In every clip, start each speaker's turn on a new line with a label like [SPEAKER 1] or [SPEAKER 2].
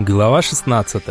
[SPEAKER 1] Глава 16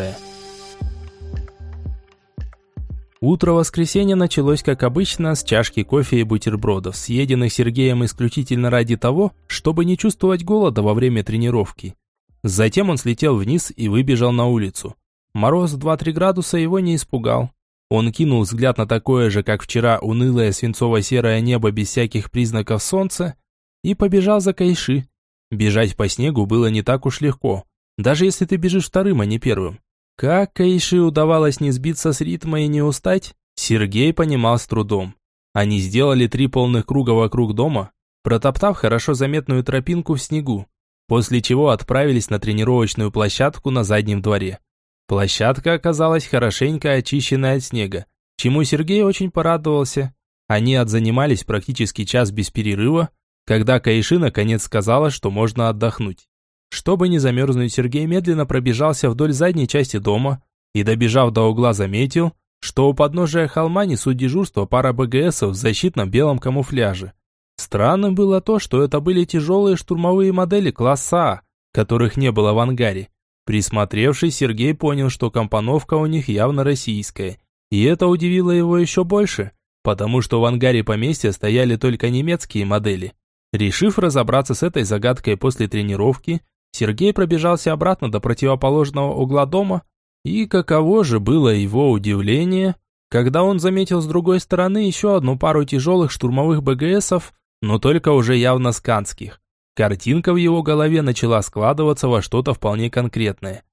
[SPEAKER 1] Утро воскресенья началось, как обычно, с чашки кофе и бутербродов, съеденных Сергеем исключительно ради того, чтобы не чувствовать голода во время тренировки. Затем он слетел вниз и выбежал на улицу. Мороз в 2-3 градуса его не испугал. Он кинул взгляд на такое же, как вчера, унылое свинцово-серое небо без всяких признаков солнца и побежал за Кайши. Бежать по снегу было не так уж легко даже если ты бежишь вторым, а не первым. Как Кайши удавалось не сбиться с ритма и не устать, Сергей понимал с трудом. Они сделали три полных круга вокруг дома, протоптав хорошо заметную тропинку в снегу, после чего отправились на тренировочную площадку на заднем дворе. Площадка оказалась хорошенько очищенная от снега, чему Сергей очень порадовался. Они отзанимались практически час без перерыва, когда Кайши наконец сказала, что можно отдохнуть. Чтобы не замерзнуть, Сергей медленно пробежался вдоль задней части дома и, добежав до угла, заметил, что у подножия холма несут дежурство пара БГСов в защитном белом камуфляже. Странным было то, что это были тяжелые штурмовые модели класса А, которых не было в ангаре. Присмотревшись, Сергей понял, что компоновка у них явно российская. И это удивило его еще больше, потому что в ангаре поместья стояли только немецкие модели. Решив разобраться с этой загадкой после тренировки, Сергей пробежался обратно до противоположного угла дома, и каково же было его удивление, когда он заметил с другой стороны еще одну пару тяжелых штурмовых БГСов, но только уже явно сканских. Картинка в его голове начала складываться во что-то вполне конкретное.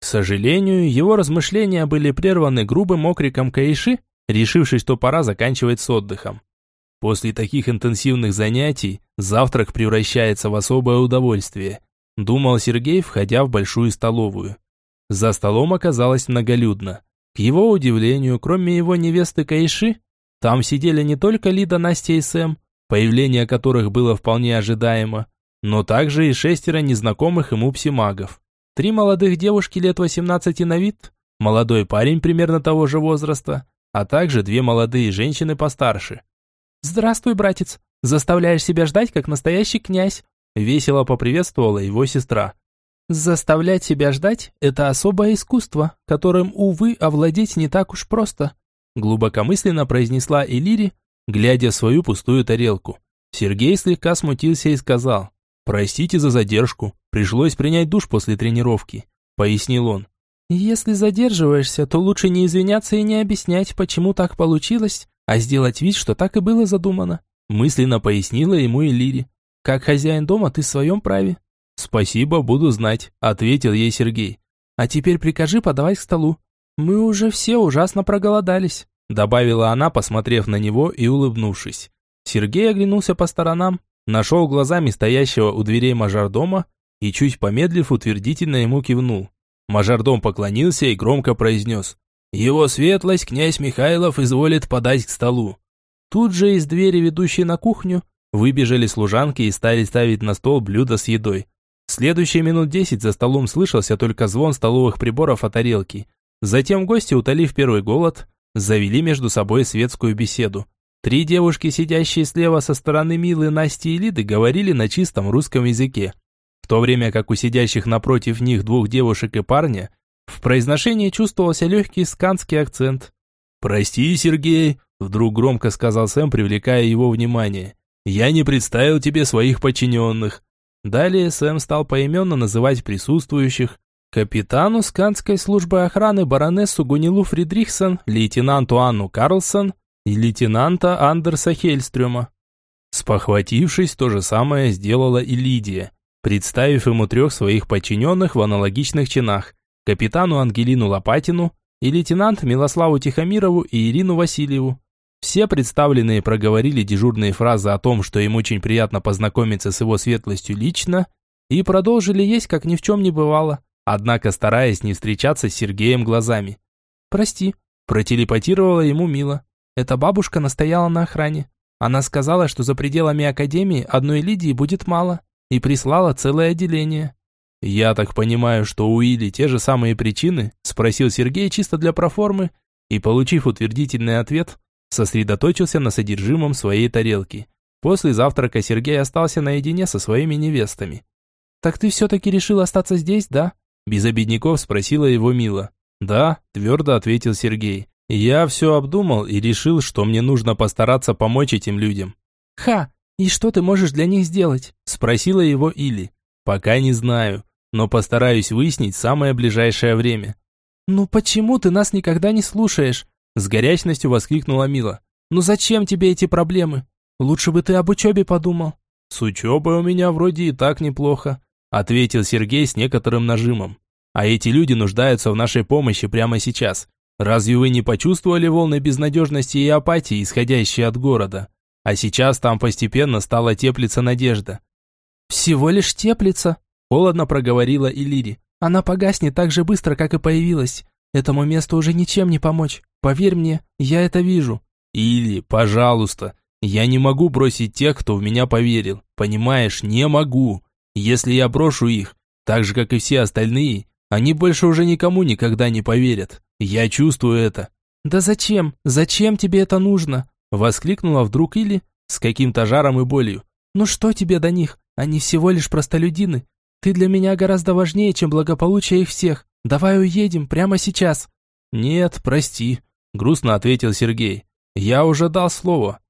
[SPEAKER 1] К сожалению, его размышления были прерваны грубым окриком Каиши, решивший, что пора заканчивать с отдыхом. После таких интенсивных занятий завтрак превращается в особое удовольствие – Думал Сергей, входя в большую столовую. За столом оказалось многолюдно. К его удивлению, кроме его невесты Кайши, там сидели не только Лида, Настя и Сэм, появление которых было вполне ожидаемо, но также и шестеро незнакомых ему псимагов. Три молодых девушки лет 18 на вид, молодой парень примерно того же возраста, а также две молодые женщины постарше. «Здравствуй, братец. Заставляешь себя ждать, как настоящий князь», Весело поприветствовала его сестра. Заставлять себя ждать – это особое искусство, которым, увы, овладеть не так уж просто. Глубокомысленно произнесла Элири, глядя в свою пустую тарелку. Сергей слегка смутился и сказал, «Простите за задержку, пришлось принять душ после тренировки», – пояснил он. «Если задерживаешься, то лучше не извиняться и не объяснять, почему так получилось, а сделать вид, что так и было задумано», – мысленно пояснила ему Элири. Как хозяин дома ты в своем праве». «Спасибо, буду знать», – ответил ей Сергей. «А теперь прикажи подавать к столу. Мы уже все ужасно проголодались», – добавила она, посмотрев на него и улыбнувшись. Сергей оглянулся по сторонам, нашел глазами стоящего у дверей мажордома и, чуть помедлив, утвердительно ему кивнул. Мажордом поклонился и громко произнес «Его светлость, князь Михайлов, изволит подать к столу». Тут же из двери, ведущей на кухню, Выбежали служанки и стали ставить на стол блюда с едой. Следующие минут десять за столом слышался только звон столовых приборов о тарелке. Затем гости, утолив первый голод, завели между собой светскую беседу. Три девушки, сидящие слева со стороны Милы, Насти и Лиды, говорили на чистом русском языке. В то время как у сидящих напротив них двух девушек и парня, в произношении чувствовался легкий сканский акцент. «Прости, Сергей», – вдруг громко сказал Сэм, привлекая его внимание. Я не представил тебе своих подчиненных». Далее Сэм стал поименно называть присутствующих. Капитану Сканской службы охраны баронессу Гунилу Фридрихсон, лейтенанту Анну Карлсон и лейтенанта Андерса Хельстрюма. Спохватившись, то же самое сделала и Лидия, представив ему трех своих подчиненных в аналогичных чинах. Капитану Ангелину Лопатину и лейтенант Милославу Тихомирову и Ирину Васильеву. Все представленные проговорили дежурные фразы о том, что им очень приятно познакомиться с его светлостью лично, и продолжили есть, как ни в чем не бывало, однако стараясь не встречаться с Сергеем глазами. «Прости», – протелепатировала ему Мила. «Эта бабушка настояла на охране. Она сказала, что за пределами Академии одной Лидии будет мало, и прислала целое отделение». «Я так понимаю, что у Или те же самые причины?» – спросил Сергей чисто для проформы, и, получив утвердительный ответ, сосредоточился на содержимом своей тарелки. После завтрака Сергей остался наедине со своими невестами. «Так ты все-таки решил остаться здесь, да?» Без обидников спросила его Мила. «Да», – твердо ответил Сергей. «Я все обдумал и решил, что мне нужно постараться помочь этим людям».
[SPEAKER 2] «Ха, и что ты можешь для них сделать?»
[SPEAKER 1] – спросила его Или. «Пока не знаю, но постараюсь выяснить самое ближайшее время».
[SPEAKER 2] «Ну почему ты нас никогда не слушаешь?» – с горячностью воскликнула Мила. «Ну зачем тебе эти проблемы? Лучше бы ты об учебе подумал».
[SPEAKER 1] «С учебой у меня вроде и так неплохо», – ответил Сергей с некоторым нажимом. «А эти люди нуждаются в нашей помощи прямо сейчас. Разве вы не почувствовали волны безнадежности и апатии, исходящие от города? А сейчас там постепенно стала теплиться надежда».
[SPEAKER 2] «Всего лишь теплится», – холодно проговорила Илири. «Она погаснет так же быстро, как и появилась. Этому месту уже ничем не помочь. Поверь мне, я это вижу».
[SPEAKER 1] «Или, пожалуйста, я не могу бросить тех, кто в меня поверил. Понимаешь, не могу. Если я брошу их, так же, как и все остальные, они больше уже никому никогда не поверят. Я чувствую это.
[SPEAKER 2] Да зачем? Зачем тебе это нужно? Воскликнула вдруг Или с каким-то жаром и болью. Ну что тебе до них? Они всего лишь простолюдины. Ты для меня гораздо важнее, чем благополучие их всех. Давай уедем прямо сейчас.
[SPEAKER 1] Нет, прости, грустно ответил Сергей. Я уже дал слово.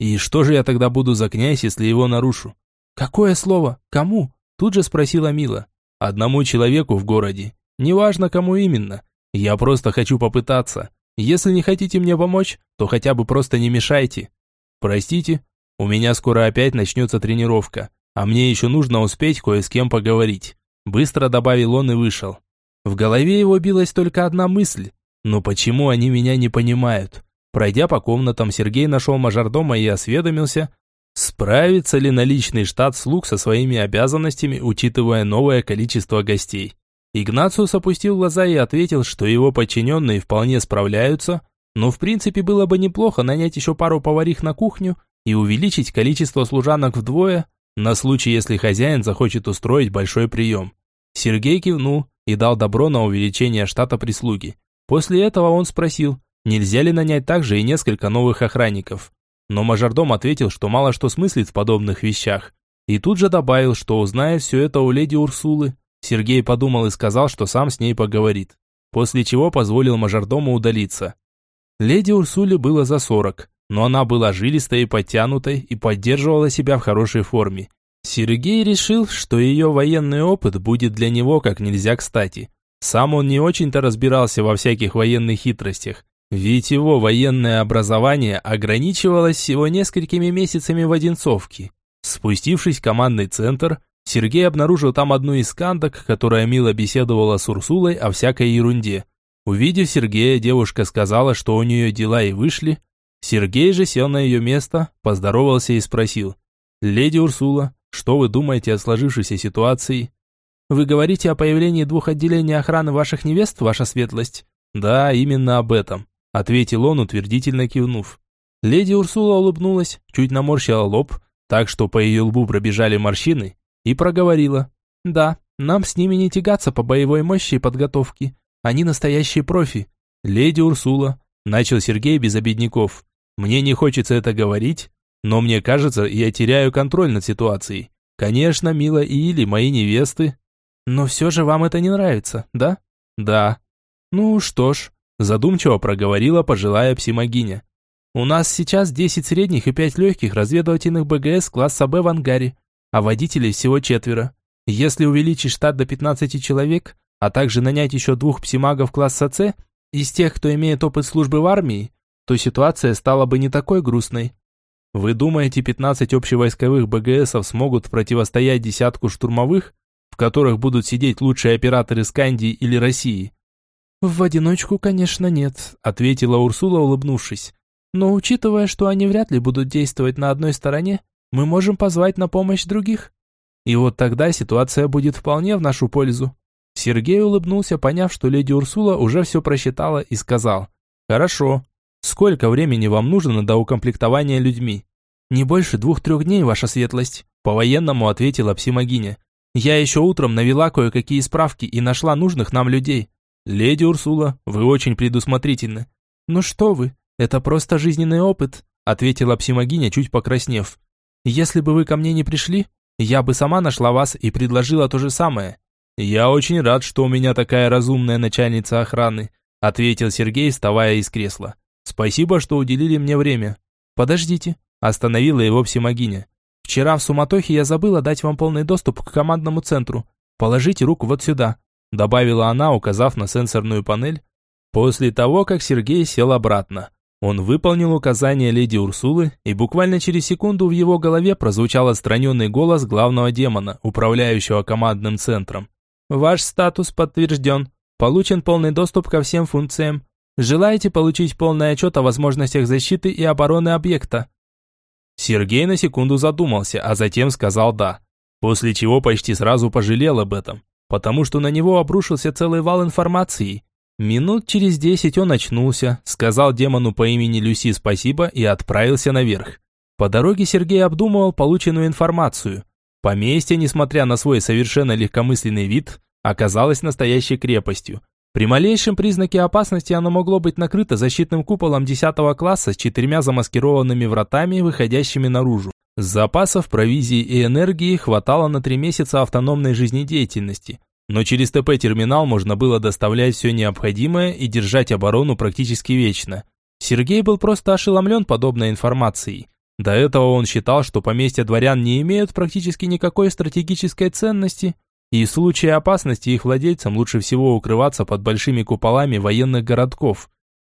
[SPEAKER 1] И что же я тогда буду за князь, если его нарушу?
[SPEAKER 2] Какое слово? Кому? Тут же спросила Мила.
[SPEAKER 1] Одному человеку в городе. Неважно, кому именно. Я просто хочу попытаться. Если не хотите мне помочь, то хотя бы просто не мешайте. Простите, у меня скоро опять начнется тренировка, а мне еще нужно успеть кое с кем поговорить. Быстро добавил он и вышел. В голове его билась только одна мысль. Но почему они меня не понимают? Пройдя по комнатам, Сергей нашел мажордома и осведомился, справится ли наличный штат слуг со своими обязанностями, учитывая новое количество гостей. Игнациус опустил глаза и ответил, что его подчиненные вполне справляются, но в принципе было бы неплохо нанять еще пару поварих на кухню и увеличить количество служанок вдвое, на случай, если хозяин захочет устроить большой прием. Сергей кивнул и дал добро на увеличение штата прислуги. После этого он спросил, Нельзя ли нанять также и несколько новых охранников? Но мажордом ответил, что мало что смыслит в подобных вещах. И тут же добавил, что узнает все это у леди Урсулы. Сергей подумал и сказал, что сам с ней поговорит. После чего позволил мажордому удалиться. Леди Урсуле было за сорок, но она была жилистой и подтянутой и поддерживала себя в хорошей форме. Сергей решил, что ее военный опыт будет для него как нельзя кстати. Сам он не очень-то разбирался во всяких военных хитростях, ведь его военное образование ограничивалось всего несколькими месяцами в Одинцовке. Спустившись в командный центр, Сергей обнаружил там одну из кандок, которая мило беседовала с Урсулой о всякой ерунде. Увидев Сергея, девушка сказала, что у нее дела и вышли. Сергей же сел на ее место, поздоровался и спросил. «Леди Урсула, что вы думаете о сложившейся ситуации?»
[SPEAKER 2] «Вы говорите о появлении двух отделений охраны ваших невест, ваша светлость?»
[SPEAKER 1] «Да, именно об этом ответил он, утвердительно кивнув. Леди Урсула улыбнулась, чуть наморщила лоб, так что по ее лбу пробежали морщины, и проговорила.
[SPEAKER 2] «Да, нам с ними не тягаться по боевой мощи и подготовке. Они настоящие профи».
[SPEAKER 1] «Леди Урсула», – начал Сергей без обедняков. «Мне не хочется это говорить, но мне кажется, я теряю контроль над ситуацией. Конечно, Мила и Или мои невесты».
[SPEAKER 2] «Но все же вам это не нравится, да?»
[SPEAKER 1] «Да».
[SPEAKER 2] «Ну что ж, задумчиво проговорила пожилая псимогиня. У нас сейчас 10 средних и 5 легких разведывательных БГС класса Б в ангаре, а водителей всего четверо. Если увеличить штат до 15 человек, а также нанять еще двух псимагов класса С из тех, кто имеет опыт службы в армии, то ситуация стала бы не такой грустной.
[SPEAKER 1] Вы думаете, 15 общевойсковых БГСов смогут противостоять десятку штурмовых, в которых будут сидеть лучшие операторы Скандии или России?
[SPEAKER 2] «В одиночку, конечно, нет», – ответила Урсула, улыбнувшись. «Но учитывая, что они вряд ли будут действовать на одной стороне, мы можем позвать на помощь других. И вот тогда ситуация будет вполне в нашу пользу». Сергей улыбнулся, поняв, что леди Урсула уже все просчитала и сказал.
[SPEAKER 1] «Хорошо. Сколько времени вам нужно до укомплектования людьми?»
[SPEAKER 2] «Не больше двух-трех дней, ваша светлость», – по-военному ответила псимогиня. «Я еще утром навела кое-какие справки и нашла нужных нам людей.
[SPEAKER 1] «Леди Урсула, вы очень предусмотрительны».
[SPEAKER 2] «Ну что вы, это просто жизненный опыт», ответила псимогиня, чуть покраснев. «Если бы вы ко мне не пришли, я бы сама нашла вас и предложила то же самое. «Я очень рад, что у меня такая разумная начальница охраны», ответил Сергей, вставая из кресла. «Спасибо, что уделили мне время».
[SPEAKER 1] «Подождите», остановила его Всемогиня. «Вчера в суматохе я забыла дать вам полный доступ к командному центру. Положите руку вот сюда», добавила она, указав на сенсорную панель. После того, как Сергей сел обратно, он выполнил указание леди Урсулы, и буквально через секунду в его голове прозвучал отстраненный голос главного демона, управляющего командным центром. Ваш статус подтвержден. Получен полный доступ ко всем функциям. Желаете получить полный отчет о возможностях защиты и обороны объекта? Сергей на секунду задумался, а затем сказал «да». После чего почти сразу пожалел об этом, потому что на него обрушился целый вал информации. Минут через десять он очнулся, сказал демону по имени Люси спасибо и отправился наверх. По дороге Сергей обдумывал полученную информацию. Поместье, несмотря на свой совершенно легкомысленный вид, оказалось настоящей крепостью. При малейшем признаке опасности оно могло быть накрыто защитным куполом 10 класса с четырьмя замаскированными вратами, выходящими наружу. Запасов провизии и энергии хватало на три месяца автономной жизнедеятельности, но через ТП-терминал можно было доставлять все необходимое и держать оборону практически вечно. Сергей был просто ошеломлен подобной информацией. До этого он считал, что поместья дворян не имеют практически никакой стратегической ценности, и в случае опасности их владельцам лучше всего укрываться под большими куполами военных городков.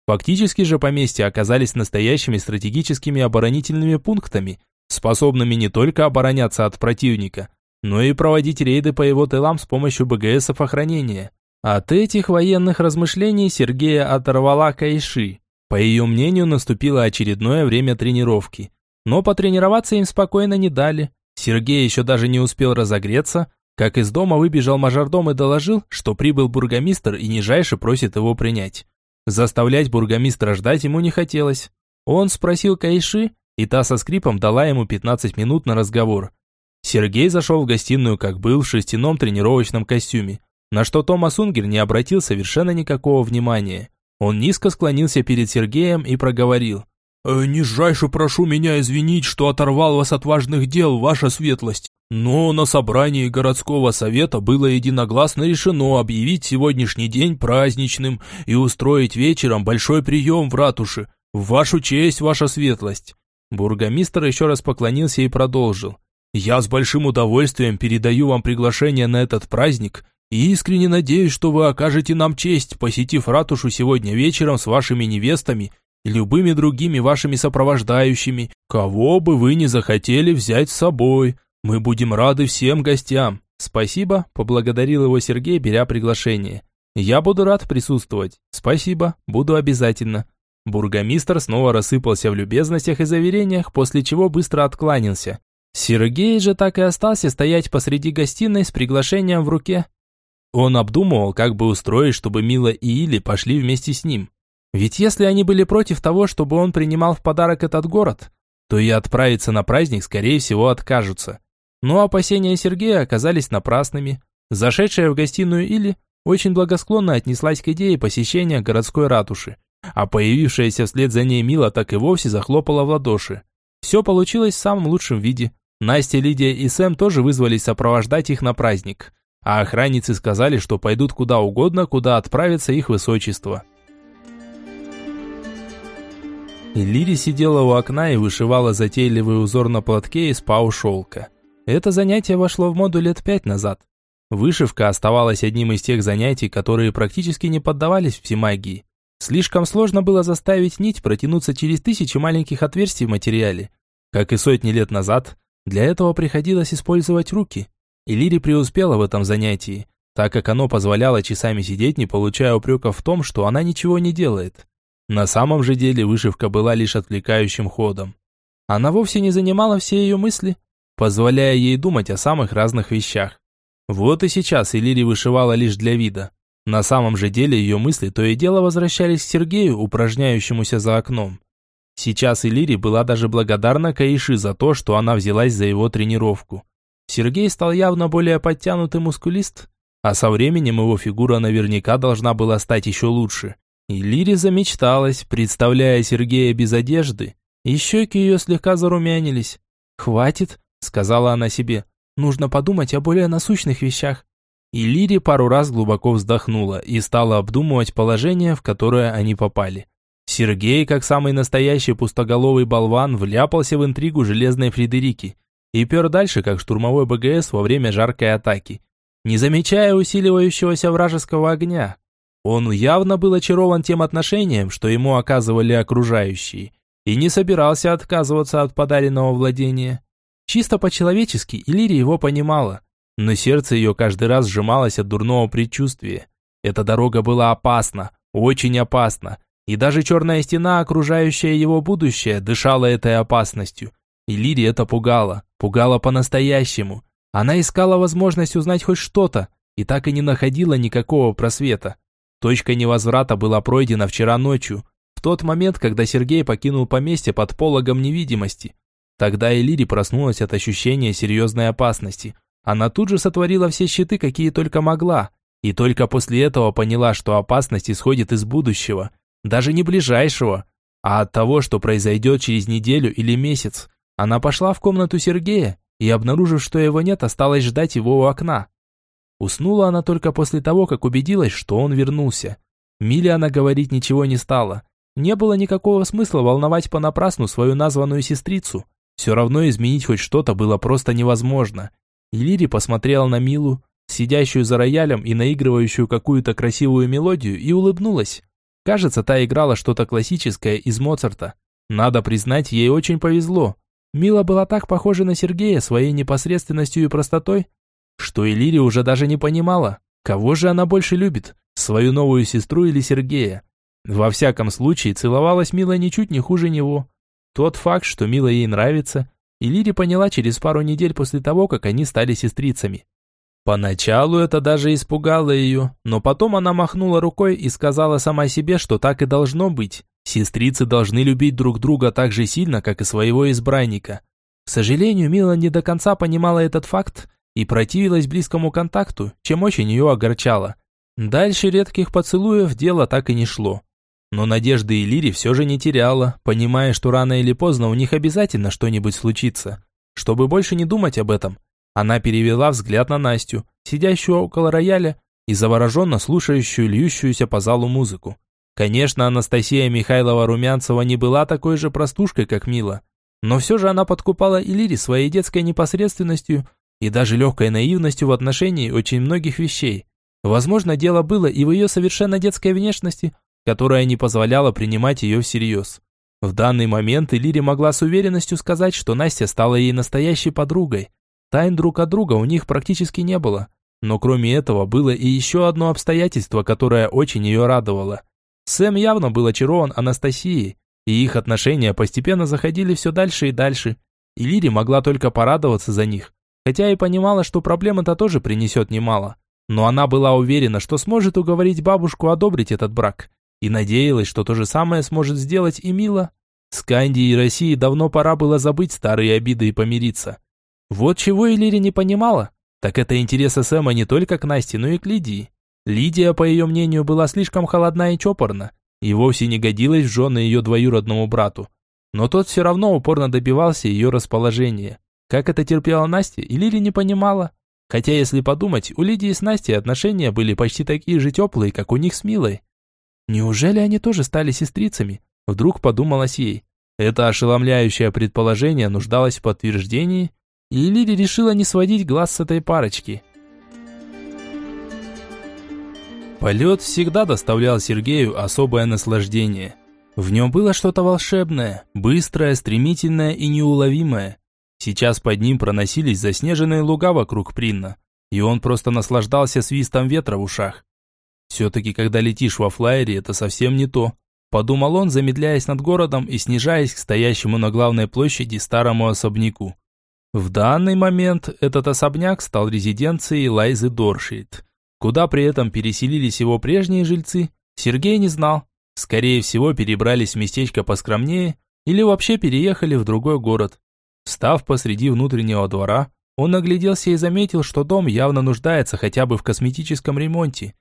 [SPEAKER 1] Фактически же поместья оказались настоящими стратегическими оборонительными пунктами, способными не только обороняться от противника, но и проводить рейды по его тылам с помощью БГСов охранения. От этих военных размышлений Сергея оторвала Кайши. По ее мнению, наступило очередное время тренировки. Но потренироваться им спокойно не дали. Сергей еще даже не успел разогреться, как из дома выбежал мажордом и доложил, что прибыл бургомистр и нижайше просит его принять. Заставлять бургомистра ждать ему не хотелось. Он спросил Кайши, и та со скрипом дала ему 15 минут на разговор. Сергей зашел в гостиную, как был, в шерстяном тренировочном костюме, на что Томас Унгер не обратил совершенно никакого внимания. Он низко склонился перед Сергеем и проговорил.
[SPEAKER 3] Э, «Нижайше прошу меня извинить, что оторвал вас от важных дел, ваша светлость. Но на собрании городского совета было единогласно решено объявить сегодняшний день праздничным и устроить вечером большой прием в ратуше. В вашу честь, ваша светлость».
[SPEAKER 1] Бургомистр еще раз поклонился и продолжил. «Я с большим удовольствием передаю вам приглашение на этот праздник и искренне надеюсь, что вы окажете нам честь, посетив ратушу сегодня вечером с вашими невестами и любыми другими вашими сопровождающими, кого бы вы ни захотели взять с собой. Мы будем рады всем гостям. Спасибо, поблагодарил его Сергей, беря приглашение. Я буду рад присутствовать. Спасибо, буду обязательно. Бургомистр снова рассыпался в любезностях и заверениях, после чего быстро откланялся. Сергей же так и остался стоять посреди гостиной с приглашением в руке. Он обдумывал, как бы устроить, чтобы Мила и Или пошли вместе с ним. Ведь если они были против того, чтобы он принимал в подарок этот город, то и отправиться на праздник, скорее всего, откажутся. Но опасения Сергея оказались напрасными. Зашедшая в гостиную Или очень благосклонно отнеслась к идее посещения городской ратуши, а появившаяся вслед за ней Мила так и вовсе захлопала в ладоши. Все получилось в самом лучшем виде. Настя, Лидия и Сэм тоже вызвались сопровождать их на праздник, а охранницы сказали, что пойдут куда угодно, куда отправится их высочество. Лири сидела у окна и вышивала затейливый узор на платке из пау-шелка. Это занятие вошло в моду лет пять назад. Вышивка оставалась одним из тех занятий, которые практически не поддавались всемагии. Слишком сложно было заставить нить протянуться через тысячи маленьких отверстий в материале. Как и сотни лет назад, для этого приходилось использовать руки. И Лири преуспела в этом занятии, так как оно позволяло часами сидеть, не получая упреков в том, что она ничего не делает. На самом же деле вышивка была лишь отвлекающим ходом. Она вовсе не занимала все ее мысли, позволяя ей думать о самых разных вещах. Вот и сейчас Элири вышивала лишь для вида. На самом же деле ее мысли то и дело возвращались к Сергею, упражняющемуся за окном. Сейчас Элири была даже благодарна Каиши за то, что она взялась за его тренировку. Сергей стал явно более подтянутый мускулист, а со временем его фигура наверняка должна была стать еще лучше. И замечталась, представляя Сергея без одежды, и щеки ее слегка зарумянились. «Хватит», — сказала она себе, — «нужно подумать о более насущных вещах». И Лири пару раз глубоко вздохнула и стала обдумывать положение, в которое они попали. Сергей, как самый настоящий пустоголовый болван, вляпался в интригу Железной Фредерики и пер дальше, как штурмовой БГС во время жаркой атаки, не замечая усиливающегося вражеского огня. Он явно был очарован тем отношением, что ему оказывали окружающие, и не собирался отказываться от подаренного владения. Чисто по-человечески Иллири его понимала, но сердце ее каждый раз сжималось от дурного предчувствия. Эта дорога была опасна, очень опасна, и даже черная стена, окружающая его будущее, дышала этой опасностью. И это пугало, пугало по-настоящему. Она искала возможность узнать хоть что-то, и так и не находила никакого просвета. Точка невозврата была пройдена вчера ночью, в тот момент, когда Сергей покинул поместье под пологом невидимости. Тогда Элири проснулась от ощущения серьезной опасности. Она тут же сотворила все щиты, какие только могла, и только после этого поняла, что опасность исходит из будущего, даже не ближайшего, а от того, что произойдет через неделю или месяц. Она пошла в комнату Сергея и, обнаружив, что его нет, осталась ждать его у окна. Уснула она только после того, как убедилась, что он вернулся. Миле она говорить ничего не стала. Не было никакого смысла волновать понапрасну свою названную сестрицу. Все равно изменить хоть что-то было просто невозможно. И Лири посмотрела на Милу, сидящую за роялем и наигрывающую какую-то красивую мелодию, и улыбнулась. Кажется, та играла что-то классическое из Моцарта. Надо признать, ей очень повезло. Мила была так похожа на Сергея своей непосредственностью и простотой, что Элири уже даже не понимала, кого же она больше любит, свою новую сестру или Сергея. Во всяком случае, целовалась Мила ничуть не хуже него. Тот факт, что Мила ей нравится, Элири поняла через пару недель после того, как они стали сестрицами. Поначалу это даже испугало ее, но потом она махнула рукой и сказала сама себе, что так и должно быть. Сестрицы должны любить друг друга так же сильно, как и своего избранника. К сожалению, Мила не до конца понимала этот факт и противилась близкому контакту, чем очень ее огорчало. Дальше редких поцелуев дело так и не шло. Но надежды Лири все же не теряла, понимая, что рано или поздно у них обязательно что-нибудь случится. Чтобы больше не думать об этом, она перевела взгляд на Настю, сидящую около рояля и завороженно слушающую льющуюся по залу музыку. Конечно, Анастасия Михайлова Румянцева не была такой же простушкой, как Мила, но все же она подкупала Илири своей детской непосредственностью и даже легкой наивностью в отношении очень многих вещей. Возможно, дело было и в ее совершенно детской внешности, которая не позволяла принимать ее всерьез. В данный момент Илири могла с уверенностью сказать, что Настя стала ей настоящей подругой, Тайн друг от друга у них практически не было. Но кроме этого было и еще одно обстоятельство, которое очень ее радовало. Сэм явно был очарован Анастасией, и их отношения постепенно заходили все дальше и дальше. И Лири могла только порадоваться за них, хотя и понимала, что проблем это тоже принесет немало. Но она была уверена, что сможет уговорить бабушку одобрить этот брак, и надеялась, что то же самое сможет сделать и Мила. С Канди и России давно пора было забыть старые обиды и помириться. Вот чего Элири не понимала, так это интереса Сэма не только к Насте, но и к Лидии. Лидия, по ее мнению, была слишком холодна и чопорна, и вовсе не годилась в жены ее двоюродному брату. Но тот все равно упорно добивался ее расположения. Как это терпела Настя, и не понимала. Хотя, если подумать, у Лидии с Настей отношения были почти такие же теплые, как у них с Милой. Неужели они тоже стали сестрицами? Вдруг подумалось ей. Это ошеломляющее предположение нуждалось в подтверждении, и Лири решила не сводить глаз с этой парочки. Полет всегда доставлял Сергею особое наслаждение. В нем было что-то волшебное, быстрое, стремительное и неуловимое. Сейчас под ним проносились заснеженные луга вокруг Принна, и он просто наслаждался свистом ветра в ушах. Все-таки, когда летишь во флайере, это совсем не то. Подумал он, замедляясь над городом и снижаясь к стоящему на главной площади старому особняку. В данный момент этот особняк стал резиденцией Лайзы Доршильд. Куда при этом переселились его прежние жильцы, Сергей не знал. Скорее всего, перебрались в местечко поскромнее или вообще переехали в другой город. Став посреди внутреннего двора, он огляделся и заметил, что дом явно нуждается хотя бы в косметическом ремонте.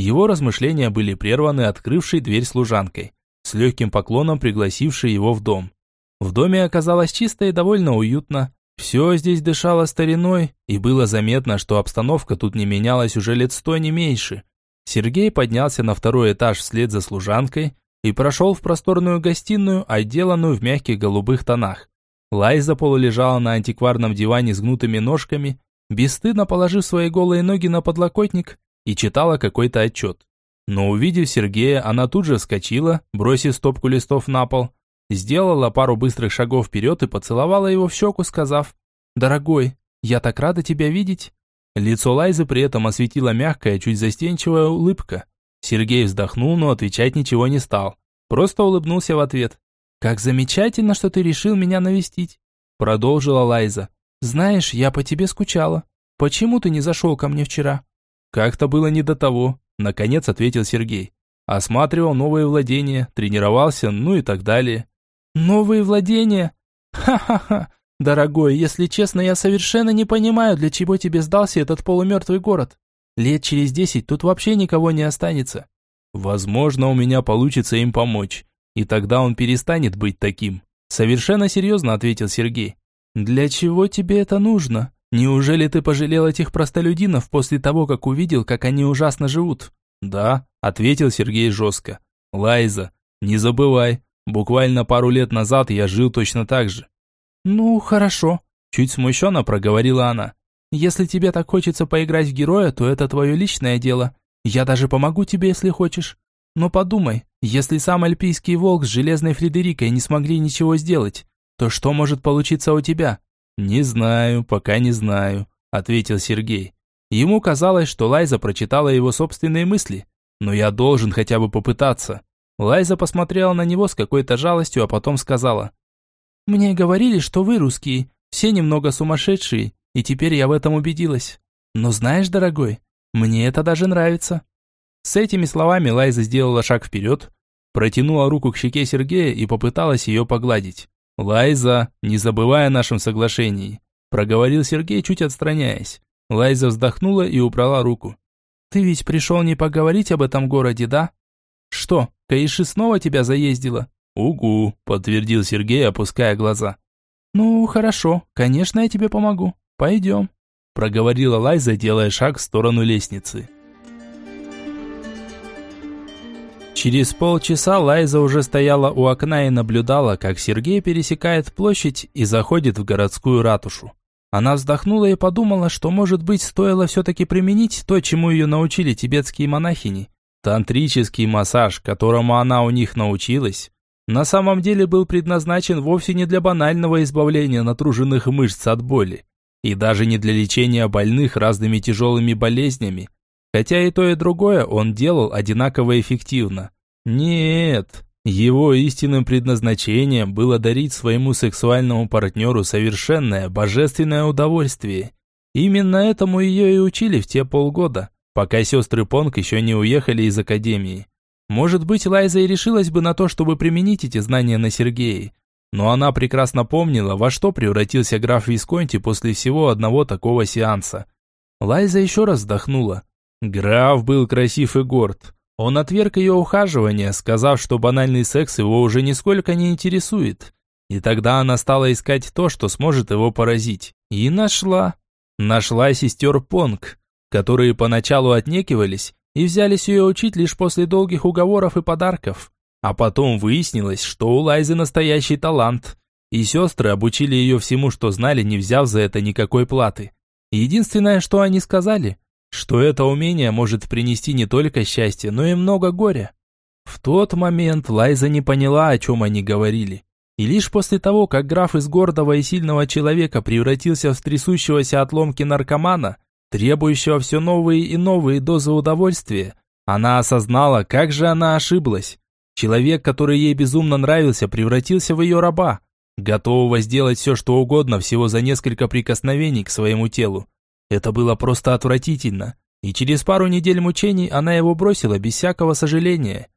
[SPEAKER 1] Его размышления были прерваны открывшей дверь служанкой, с легким поклоном пригласившей его в дом. В доме оказалось чисто и довольно уютно, Все здесь дышало стариной, и было заметно, что обстановка тут не менялась уже лет сто не меньше. Сергей поднялся на второй этаж вслед за служанкой и прошел в просторную гостиную, отделанную в мягких голубых тонах. Лайза полулежала на антикварном диване с гнутыми ножками, бесстыдно положив свои голые ноги на подлокотник и читала какой-то отчет. Но увидев Сергея, она тут же вскочила, бросив стопку листов на пол, сделала пару быстрых шагов вперед и поцеловала его в щеку, сказав «Дорогой, я так рада тебя видеть». Лицо Лайзы при этом осветила мягкая, чуть застенчивая улыбка. Сергей вздохнул, но отвечать ничего не стал. Просто улыбнулся в ответ. «Как замечательно, что ты решил меня навестить», продолжила Лайза. «Знаешь, я по тебе скучала. Почему ты не зашел ко мне вчера?» «Как-то было не до того», наконец ответил Сергей. Осматривал новые владения, тренировался, ну и так далее. «Новые владения? Ха-ха-ха! Дорогой, если честно, я совершенно не понимаю, для чего тебе сдался этот полумертвый город. Лет через десять тут вообще никого не останется. Возможно, у меня получится им помочь, и тогда он перестанет быть таким. Совершенно серьезно ответил Сергей. Для чего тебе это нужно? Неужели ты пожалел этих простолюдинов после того, как увидел, как они ужасно живут? Да, ответил Сергей жестко. Лайза, не забывай, буквально пару лет назад я жил точно так же. Ну, хорошо, чуть смущенно проговорила она. Если тебе так хочется поиграть в героя, то это твое личное дело. Я даже помогу тебе, если хочешь. Но подумай, если сам альпийский волк с железной Фредерикой не смогли ничего сделать, то что может получиться у тебя? Не знаю, пока не знаю, ответил Сергей. Ему казалось, что Лайза прочитала его собственные мысли, но я должен хотя бы попытаться. Лайза посмотрела на него с какой-то жалостью, а потом сказала: "Мне говорили, что вы русские, все немного сумасшедшие, и теперь я в этом убедилась. Но знаешь, дорогой, мне это даже нравится». С этими словами Лайза сделала шаг вперед, протянула руку к щеке Сергея и попыталась ее погладить. «Лайза, не забывая о нашем соглашении», – проговорил Сергей, чуть отстраняясь. Лайза вздохнула и убрала руку. «Ты ведь пришел не поговорить об этом городе, да? Что, Каиши снова тебя заездила?» «Угу», – подтвердил Сергей, опуская глаза. «Ну, хорошо, конечно, я тебе помогу. «Пойдем», – проговорила Лайза, делая шаг в сторону лестницы. Через полчаса Лайза уже стояла у окна и наблюдала, как Сергей пересекает площадь и заходит в городскую ратушу. Она вздохнула и подумала, что, может быть, стоило все-таки применить то, чему ее научили тибетские монахини. Тантрический массаж, которому она у них научилась, на самом деле был предназначен вовсе не для банального избавления натруженных мышц от боли. И даже не для лечения больных разными тяжелыми болезнями. Хотя и то, и другое он делал одинаково эффективно. Нет, его истинным предназначением было дарить своему сексуальному партнеру совершенное, божественное удовольствие. Именно этому ее и учили в те полгода, пока сестры Понг еще не уехали из академии. Может быть, Лайза и решилась бы на то, чтобы применить эти знания на Сергее, но она прекрасно помнила, во что превратился граф Висконти после всего одного такого сеанса. Лайза еще раз вздохнула. Граф был красив и горд. Он отверг ее ухаживание, сказав, что банальный секс его уже нисколько не интересует. И тогда она стала искать то, что сможет его поразить. И нашла. Нашла сестер Понг, которые поначалу отнекивались и взялись ее учить лишь после долгих уговоров и подарков. А потом выяснилось, что у Лайзы настоящий талант, и сестры обучили ее всему, что знали, не взяв за это никакой платы. Единственное, что они сказали, что это умение может принести не только счастье, но и много горя. В тот момент Лайза не поняла, о чем они говорили. И лишь после того, как граф из гордого и сильного человека превратился в трясущегося от ломки наркомана, требующего все новые и новые дозы удовольствия, она осознала, как же она ошиблась. Человек, который ей безумно нравился, превратился в ее раба, готового сделать все, что угодно, всего за несколько прикосновений к своему телу. Это было просто отвратительно, и через пару недель мучений она его бросила без всякого сожаления.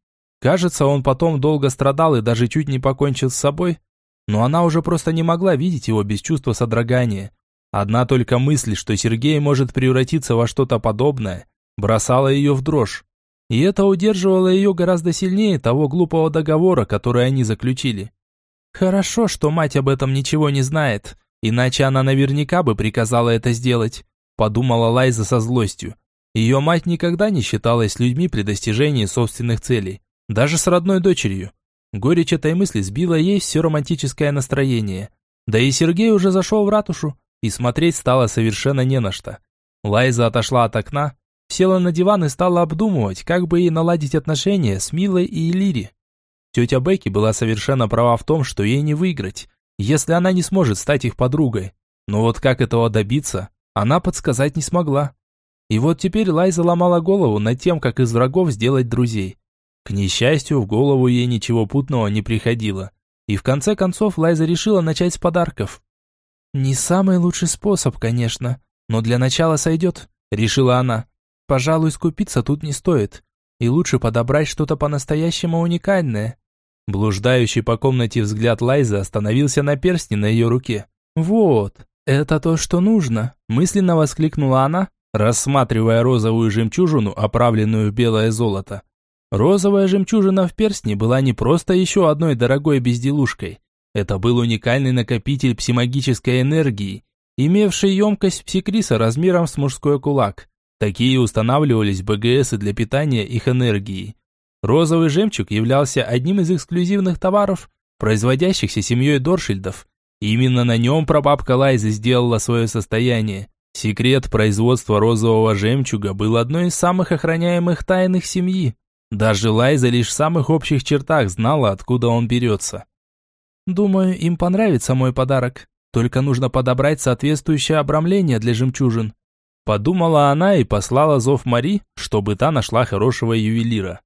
[SPEAKER 1] Кажется, он потом долго страдал и даже чуть не покончил с собой, но она уже просто не могла видеть его без чувства содрогания. Одна только мысль, что Сергей может превратиться во что-то подобное, бросала ее в дрожь. И это удерживало ее гораздо сильнее того глупого договора, который они заключили. Хорошо, что мать об этом ничего не знает, Иначе она наверняка бы приказала это сделать, подумала Лайза со злостью. Ее мать никогда не считалась людьми при достижении собственных целей, даже с родной дочерью. Горечь этой мысли сбила ей все романтическое настроение. Да и Сергей уже зашел в ратушу, и смотреть стало совершенно не на что. Лайза отошла от окна, села на диван и стала обдумывать, как бы ей наладить отношения с Милой и Элири. Тетя Бекки была совершенно права в том, что ей не выиграть, если она не сможет стать их подругой. Но вот как этого добиться, она подсказать не смогла. И вот теперь Лайза ломала голову над тем, как из врагов сделать друзей. К несчастью, в голову ей ничего путного не приходило. И в конце концов Лайза решила начать с подарков. «Не самый лучший способ, конечно, но для начала сойдет», — решила она. «Пожалуй, скупиться тут не стоит, и лучше подобрать что-то по-настоящему уникальное». Блуждающий по комнате взгляд Лайзы остановился на перстне на ее руке. «Вот, это то, что нужно», – мысленно воскликнула она, рассматривая розовую жемчужину, оправленную в белое золото. Розовая жемчужина в перстне была не просто еще одной дорогой безделушкой. Это был уникальный накопитель псимагической энергии, имевший емкость псикриса размером с мужской кулак. Такие устанавливались в БГС для питания их энергией. Розовый жемчуг являлся одним из эксклюзивных товаров, производящихся семьей Доршильдов. Именно на нем прабабка Лайза сделала свое состояние. Секрет производства розового жемчуга был одной из самых охраняемых тайных семьи. Даже Лайза лишь в самых общих чертах знала, откуда он берется. «Думаю, им понравится мой подарок. Только нужно подобрать соответствующее обрамление для жемчужин». Подумала она и послала зов Мари, чтобы та нашла хорошего ювелира.